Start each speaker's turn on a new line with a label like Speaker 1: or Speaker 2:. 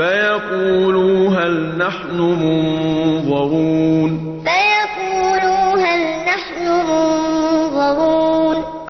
Speaker 1: فَيَقُولُوا هَلْ نَحْنُ مُنظَرُونَ. فَيَقُولُوا هَلْ نَحْنُ مُنظَرُونَ